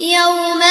يوم